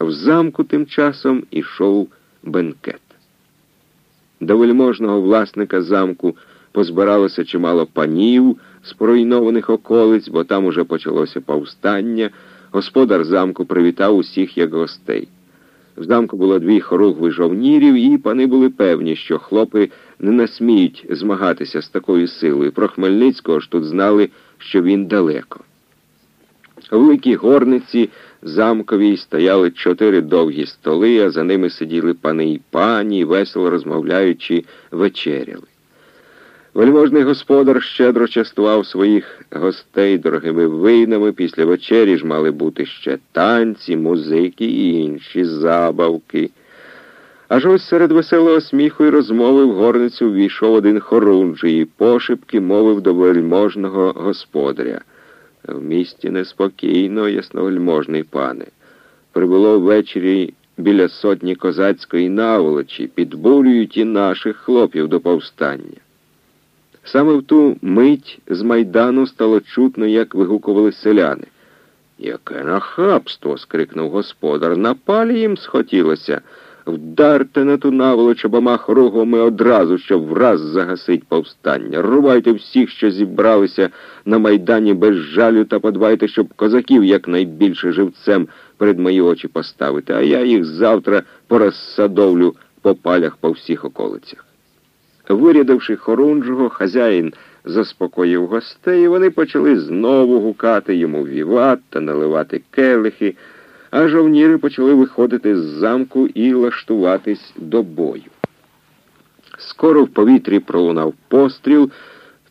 В замку тим часом ішов бенкет. До вельможного власника замку позбиралося чимало панів з поруйнованих околиць, бо там уже почалося повстання. Господар замку привітав усіх як гостей. В замку було дві хоругви жовнірів, і пани були певні, що хлопи не насміють змагатися з такою силою. Про Хмельницького ж тут знали, що він далеко. У великій горниці замковій стояли чотири довгі столи, а за ними сиділи пани і пані, весело розмовляючи, вечеряли. Вельможний господар щедро частував своїх гостей дорогими винами. Після вечері ж мали бути ще танці, музики і інші забавки. Аж ось серед веселого сміху і розмови в горницю ввійшов один хорунжий і пошепки мовив до вельможного господаря. В місті неспокійно, ясновельможний пане. Прибуло ввечері біля сотні козацької наволочі, підбурюють і наших хлопів до повстання. Саме в ту мить з майдану стало чутно, як вигукували селяни. Яке нахабство. скрикнув господар. Напалі їм схотілося. Вдарте на ту наволоч обома хоругвами одразу, щоб враз загасить повстання. Рубайте всіх, що зібралися на майдані без жалю, та подбайте, щоб козаків якнайбільше живцем перед мої очі поставити, а я їх завтра порозсадовлю по палях по всіх околицях. Вирядивши хорунжого, хазяїн заспокоїв гостей, і вони почали знову гукати йому віват та наливати келихи, а жовніри почали виходити з замку і лаштуватись до бою. Скоро в повітрі пролунав постріл,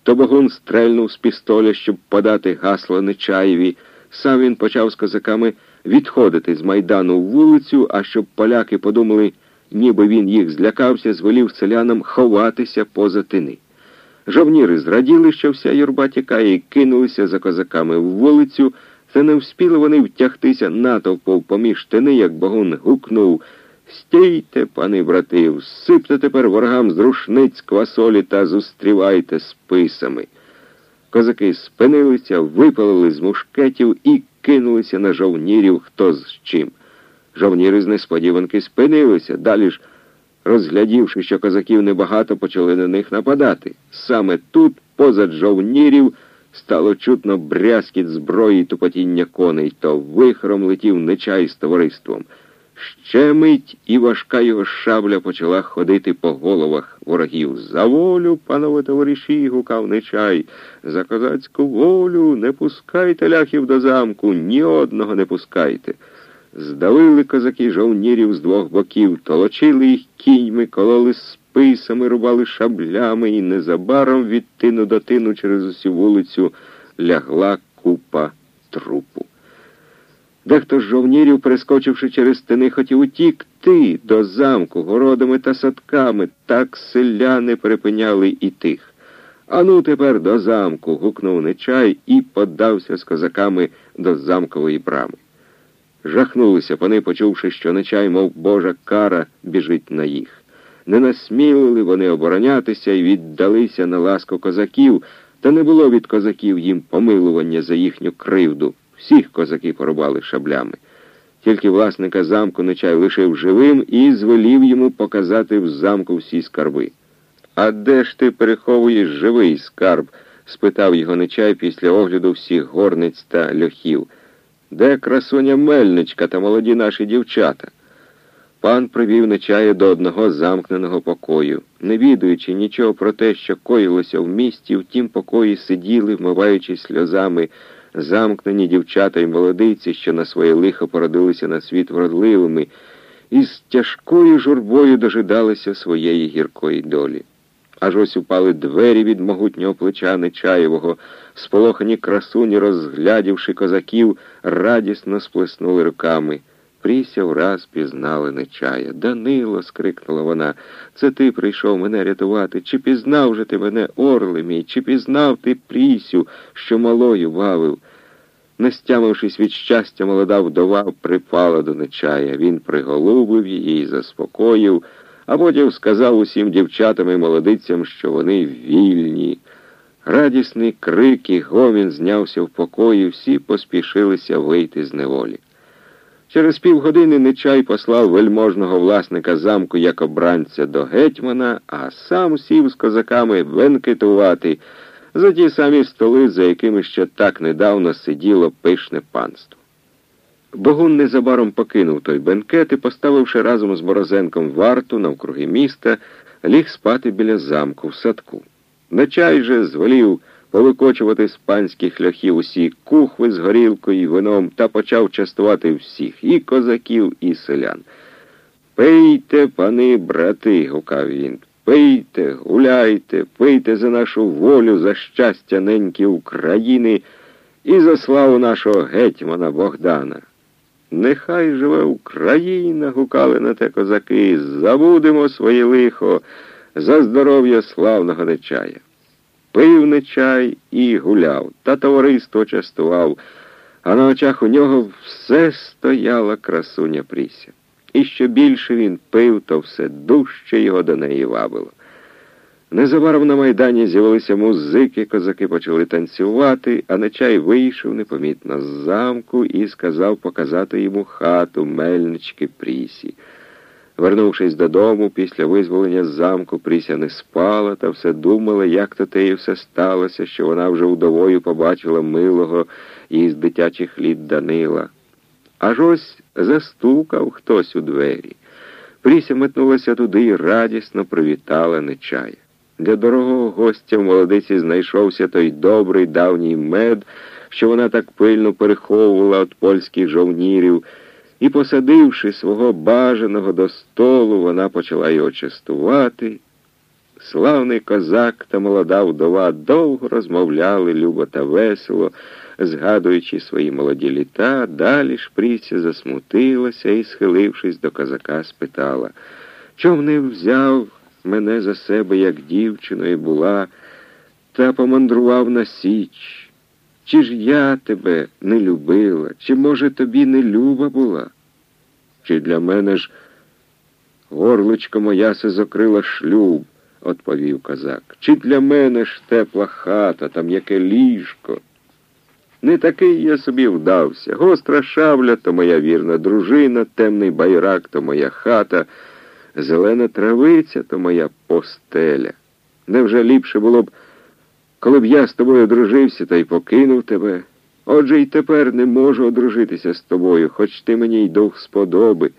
Тобогун стрельнув з пістоля, щоб подати гасло Нечаєві. Сам він почав з козаками відходити з майдану в вулицю, а щоб поляки подумали, ніби він їх злякався, звелів селянам ховатися поза тини. Жовніри зраділи, що вся юрба тікає, і кинулися за козаками в вулицю, та не вспіли вони втягтися натовпом поміж тини, як богун гукнув Стійте, пани брати, всипте тепер ворогам з рушниць квасолі та зустрівайте списами. Козаки спинилися, випалили з мушкетів і кинулися на жовнірів хто з чим. Жовніри з несподіванки спинилися, далі ж, розглядівши, що козаків небагато, почали на них нападати. Саме тут, позад жовнірів, стало чутно брязкіт зброї тупотіння коней, то вихром летів нечай з товариством. Ще мить і важка його шабля почала ходити по головах ворогів. За волю, панове товариші, гукав нечай, за козацьку волю не пускайте ляхів до замку, ні одного не пускайте. Здавили козаки жовнірів з двох боків, толочили їх кіньми, кололи списами, рубали шаблями, і незабаром від тину до тину через усю вулицю лягла купа трупу. Дехто з жовнірів, перескочивши через стени, хотів утікти до замку городами та садками, так селяни перепиняли і тих. Ану тепер до замку. гукнув нечай і подався з козаками до замкової брами. Жахнулися вони, почувши, що нечай, мов Божа кара, біжить на їх. Не насмілили вони оборонятися і віддалися на ласку козаків, та не було від козаків їм помилування за їхню кривду. Всіх козаки порубали шаблями. Тільки власника замку нечай лишив живим і звелів йому показати в замку всі скарби. А де ж ти переховуєш живий скарб? спитав його нечай після огляду всіх горниць та льохів. Де красуня мельничка та молоді наші дівчата? Пан привів нечая до одного замкненого покою. Не відуючи нічого про те, що коїлося в місті, в тім покої сиділи, вмиваючи сльозами, замкнені дівчата й молодиці, що на своє лихо породилися на світ вродливими, і з тяжкою журбою дожидалися своєї гіркої долі. Аж ось упали двері від могутнього плеча Нечаєвого, сполохані красуні, розглядівши козаків, радісно сплеснули руками. Пріся враз пізнали нечая. Данило, скрикнула вона, це ти прийшов мене рятувати. Чи пізнав же ти мене, орли мій, чи пізнав ти Прісю, що малою бавив? Не стямившись від щастя, молода вдова припала до нечая. Він приголубив її заспокоїв, а потім сказав усім дівчатам і молодицям, що вони вільні. Радісний крик і гомін знявся в покої, всі поспішилися вийти з неволі. Через півгодини Нечай послав вельможного власника замку як обранця до гетьмана, а сам сів з козаками венкетувати за ті самі столи, за якими ще так недавно сиділо пишне панство. Богун незабаром покинув той бенкет і, поставивши разом з Борозенком варту навкруги міста, ліг спати біля замку в садку. Нечай же зволів повикочувати з панських ляхів усі кухви з горілкою і вином та почав частувати всіх, і козаків, і селян. Пийте, пани, брати, гукав він. Пийте, гуляйте, пийте за нашу волю, за щастя неньки України і за славу нашого гетьмана Богдана. Нехай живе Україна, гукали на те козаки, забудемо своє лихо за здоров'я славного нечая. Пив нечай і гуляв, та товариство частував, а на очах у нього все стояла красуня Пріся. І що більше він пив, то все дужче його до неї вабило. Незабаром на майдані з'явилися музики, козаки почали танцювати, а нечай вийшов непомітно з замку і сказав показати йому хату мельнички Прісі. Вернувшись додому, після визволення з замку, Пріся не спала та все думала, як то те і все сталося, що вона вже удовою побачила милого із дитячих літ Данила. Аж ось застукав хтось у двері. Пріся метнулася туди і радісно привітала нечая. Для дорогого гостя в молодиці знайшовся той добрий давній мед, що вона так пильно переховувала від польських жовнірів, і, посадивши свого бажаного до столу, вона почала його частувати. Славний козак та молода вдова довго розмовляли любо та весело, згадуючи свої молоді літа, далі шприця засмутилася і, схилившись до козака, спитала, чом не взяв мене за себе, як дівчиною була, та помандрував на Січ. Чи ж я тебе не любила, чи, може, тобі не люба була? Чи для мене ж горличко моя се закрила шлюб, відповів козак. Чи для мене ж тепла хата, там яке ліжко? Не такий я собі вдався. Гостра шавля то моя вірна дружина, темний байрак то моя хата, зелена травиця то моя постеля. Невже ліпше було б, коли б я з тобою одружився та й покинув тебе? Отже й тепер не можу одружитися з тобою, хоч ти мені й дух сподоби.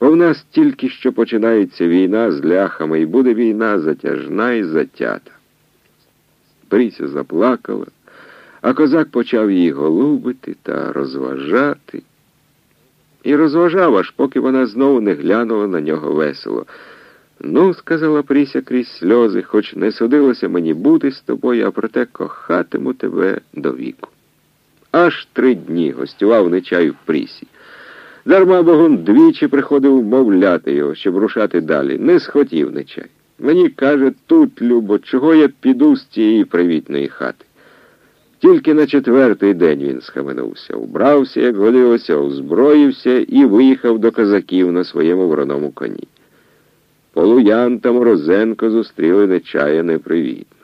Бо в нас тільки що починається війна з ляхами, і буде війна затяжна і затята. Пріся заплакала, а козак почав її голубити та розважати. І розважав, аж поки вона знову не глянула на нього весело. Ну, сказала Пріся крізь сльози, хоч не судилося мені бути з тобою, а проте кохатиму тебе до віку. Аж три дні гостював нечай в Прісі. Дарма Богун двічі приходив мовляти його, щоб рушати далі. Не схотів нечай. Мені каже, тут, Любо, чого я піду з цієї привітної хати. Тільки на четвертий день він схаменувся, убрався, як голілося, озброївся і виїхав до козаків на своєму вороному коні. Полуян та Морозенко зустріли нечая непривітно.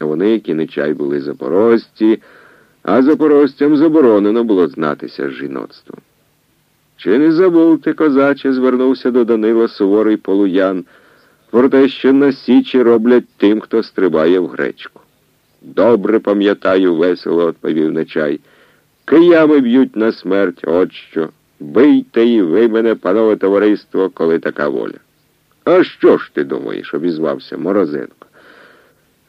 Вони, які нечай були запорожці, а запорожцям заборонено було знатися з жіноцтвом. Чи не забув ти, козаче, звернувся до Данила суворий полуян, про те, що на січі роблять тим, хто стрибає в гречку. Добре пам'ятаю, весело відповів нечай. Киями б'ють на смерть, от що. Бийте і ви мене, панове товариство, коли така воля. А що ж ти думаєш? обізвався Морозенко,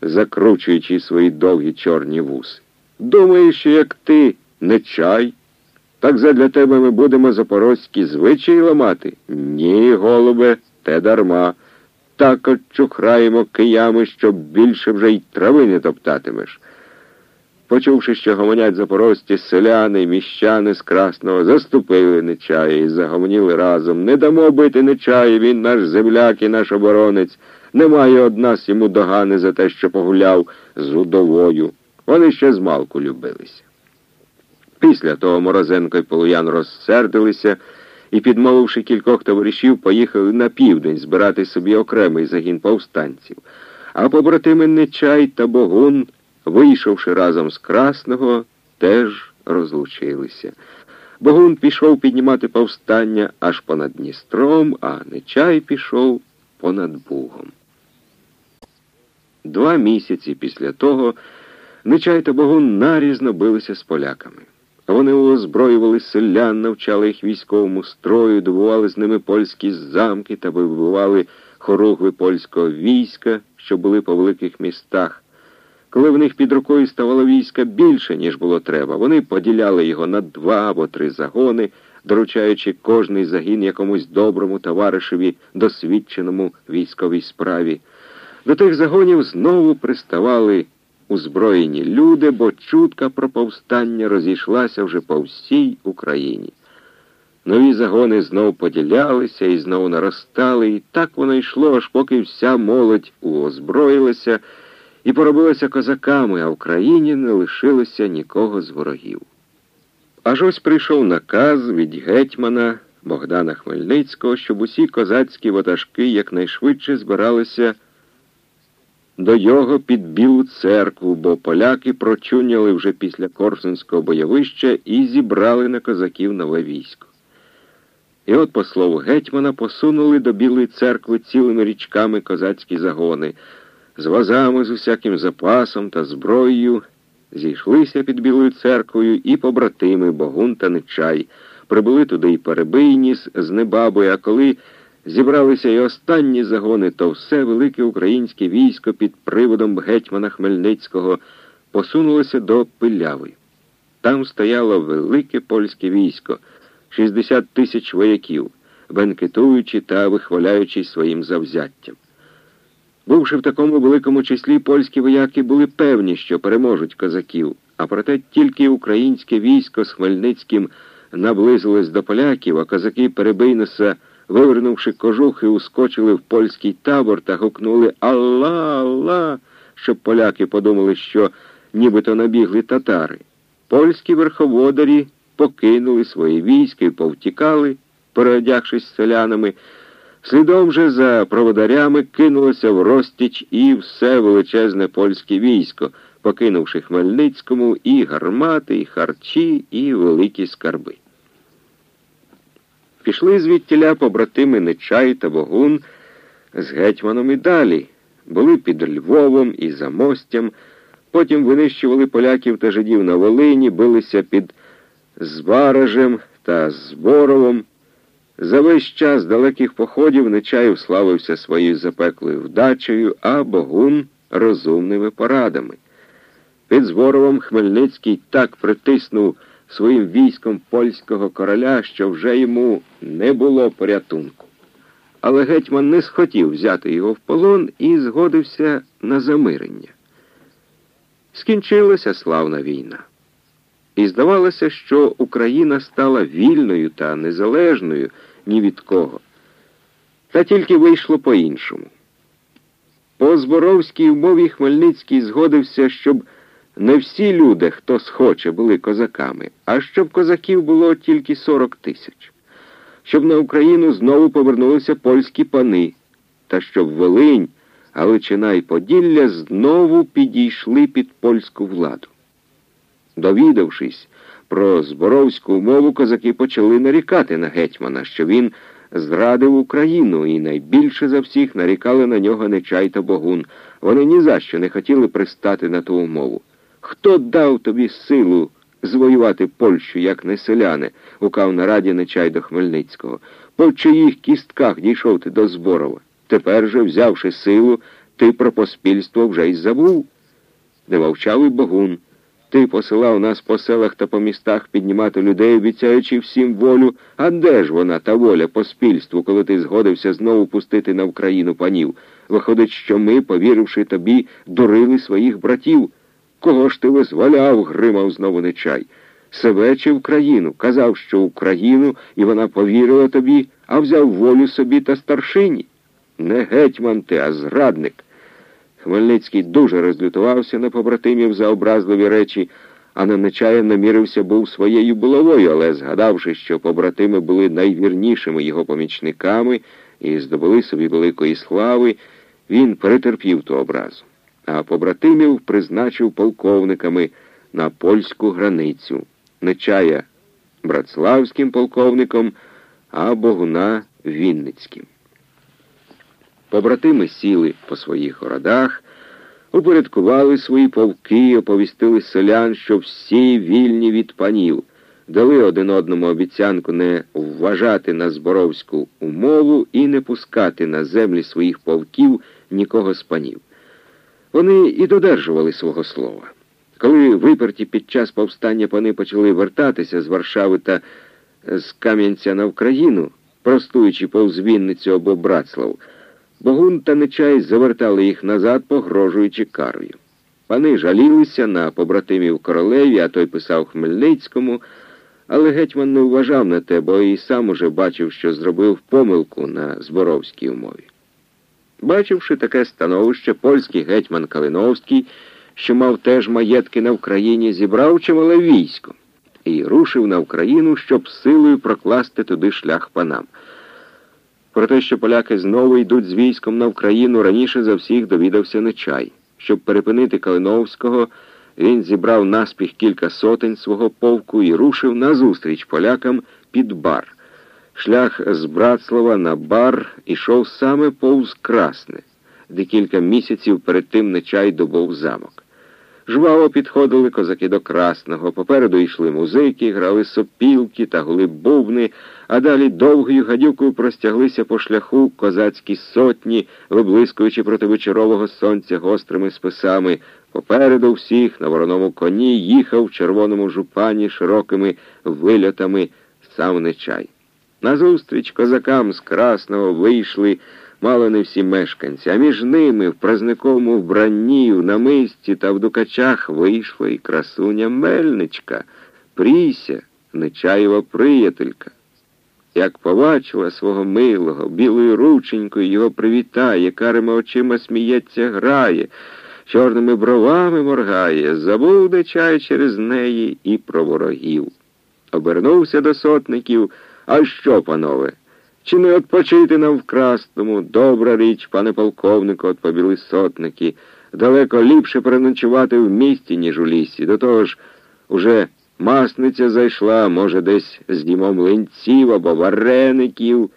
закручуючи свої довгі чорні вуси. Думаєш, що як ти не чай, так задля тебе ми будемо запорозькі звичаї ламати? Ні, голубе, те дарма. Так очухраємо киями, щоб більше вже й трави не топтатимеш. Почувши, що гомонять запорожці селяни, міщани з Красного, заступили нечая і загомоніли разом. Не дамо бити нечая, він наш земляк і наш оборонець. Немає од нас йому догани за те, що погуляв з удовою. Вони ще змалку любилися. Після того Морозенко і Полуян розсердилися і, підмовивши кількох товаришів, поїхали на південь збирати собі окремий загін повстанців. А побратими Нечай та Богун, вийшовши разом з Красного, теж розлучилися. Богун пішов піднімати повстання аж понад Дністром, а Нечай пішов понад Бугом. Два місяці після того Нечай та Богун нарізно билися з поляками. Вони озброювали селян, навчали їх військовому строю, добували з ними польські замки та вибивали хоругви польського війська, що були по великих містах. Коли в них під рукою ставало війська більше, ніж було треба, вони поділяли його на два або три загони, доручаючи кожний загін якомусь доброму товаришеві, досвідченому військовій справі. До тих загонів знову приставали узброєні люди, бо чутка про повстання розійшлася вже по всій Україні. Нові загони знов поділялися і знову наростали, і так воно йшло, аж поки вся молодь уозброїлася і поробилася козаками, а в країні не лишилося нікого з ворогів. Аж ось прийшов наказ від гетьмана Богдана Хмельницького, щоб усі козацькі ватажки якнайшвидше збиралися до його під Білу церкву, бо поляки прочуняли вже після Корсунського бойовища і зібрали на козаків нове військо. І от, по слову гетьмана, посунули до Білої церкви цілими річками козацькі загони, з возами з усяким запасом та зброєю, зійшлися під Білою церквою і побратими Богун та Нечай, прибули туди і Перебийніс з Небабою, а коли зібралися і останні загони, то все велике українське військо під приводом гетьмана Хмельницького посунулося до Пиляви. Там стояло велике польське військо, 60 тисяч вояків, бенкетуючи та вихваляючись своїм завзяттям. Бувши в такому великому числі, польські вояки були певні, що переможуть козаків, а проте тільки українське військо з Хмельницьким наблизилось до поляків, а козаки Перебийноса вивернувши кожухи, ускочили в польський табор та гукнули Алла, Алла, щоб поляки подумали, що нібито набігли татари. Польські верховодарі покинули свої війська і повтікали, переодягшись селянами. Слідом же за проводарями кинулося в розтіч і все величезне польське військо, покинувши Хмельницькому і гармати, і харчі, і великі скарби. Пішли звідтіля побратими Нечай та Богун з гетьманом і далі, були під Львовом і Замостям, потім винищували поляків та жидів на Волині, билися під Збаражем та Зборовом. За весь час далеких походів Нечаїв славився своєю запеклою вдачею, а Богун розумними порадами. Під Зборовом Хмельницький так притиснув своїм військом польського короля, що вже йому не було порятунку. Але гетьман не схотів взяти його в полон і згодився на замирення. Скінчилася славна війна. І здавалося, що Україна стала вільною та незалежною ні від кого. Та тільки вийшло по-іншому. По Зборовській умові Хмельницький згодився, щоб не всі люди, хто схоче, були козаками, а щоб козаків було тільки 40 тисяч, щоб на Україну знову повернулися польські пани, та щоб Волинь, Галичина і Поділля знову підійшли під польську владу. Довідавшись про зборовську умову, козаки почали нарікати на гетьмана, що він зрадив Україну, і найбільше за всіх нарікали на нього Нечай та Богун. Вони ні за що не хотіли пристати на ту умову. Хто дав тобі силу звоювати Польщу, як не селяни, гукав на раді Нечай до Хмельницького. По чиїх кістках дійшов ти до Зборова. Тепер же, взявши силу, ти про поспільство вже й забув. Не мовчав і Богун. Ти посилав нас по селах та по містах піднімати людей, обіцяючи всім волю. А де ж вона, та воля поспільству, коли ти згодився знову пустити на Україну панів? Виходить, що ми, повіривши тобі, дурили своїх братів. Кого ж ти визволяв, гримав знову нечай. Себе чи Україну? Казав, що Україну, і вона повірила тобі, а взяв волю собі та старшині. Не гетьман ти, а зрадник. Хмельницький дуже розлютувався на побратимів за образливі речі, а на нечая намірився був своєю булавою, але, згадавши, що побратими були найвірнішими його помічниками і здобули собі великої слави, він перетерпів ту образу а побратимів призначив полковниками на польську границю. Нечая Братславським полковником, а Богуна Вінницьким. Побратими сіли по своїх городах, упорядкували свої полки, оповістили селян, що всі вільні від панів, дали один одному обіцянку не вважати на зборовську умову і не пускати на землі своїх полків нікого з панів. Вони і додержували свого слова. Коли виперті під час повстання пани почали вертатися з Варшави та з Кам'янця на Україну, простуючи повз Вінницю або Братслав, Богун та Нечай завертали їх назад, погрожуючи карою. Пани жалілися на побратимів королеві, а той писав Хмельницькому, але гетьман не вважав на те, бо і сам уже бачив, що зробив помилку на зборовській умові. Бачивши таке становище, польський гетьман Калиновський, що мав теж маєтки на Вкраїні, зібрав чимале військо і рушив на Україну, щоб силою прокласти туди шлях панам. Про те, що поляки знову йдуть з військом на Україну, раніше за всіх довідався Нечай. Щоб перепинити Калиновського, він зібрав наспіх кілька сотень свого полку і рушив назустріч полякам під бар. Шлях з Братслава на бар ішов саме повз Красне, де кілька місяців перед тим Нечай добув замок. Жваво підходили козаки до Красного, попереду йшли музики, грали сопілки та гули бубни, а далі довгою гадюкою простяглися по шляху козацькі сотні, виблискуючи проти вечорового сонця гострими списами. Попереду всіх на вороному коні їхав в червоному жупані широкими вильотами сам нечай. Назустріч козакам з Красного вийшли мало не всі мешканці, а між ними в празниковому вбранні, в намисті та в дукачах вийшла і красуня Мельничка, Пріся, Нечаєва приятелька. Як побачила свого милого, білою рученькою його привітає, карими очима сміється, грає, чорними бровами моргає, забув Нечай через неї і про ворогів. Обернувся до сотників. А що, панове? Чи не відпочити нам в? Добра річ, пане полковнику, відповіли сотники. Далеко ліпше переночувати в місті, ніж у лісі. До того ж, уже масниця зайшла, може, десь з дімом линців або вареників.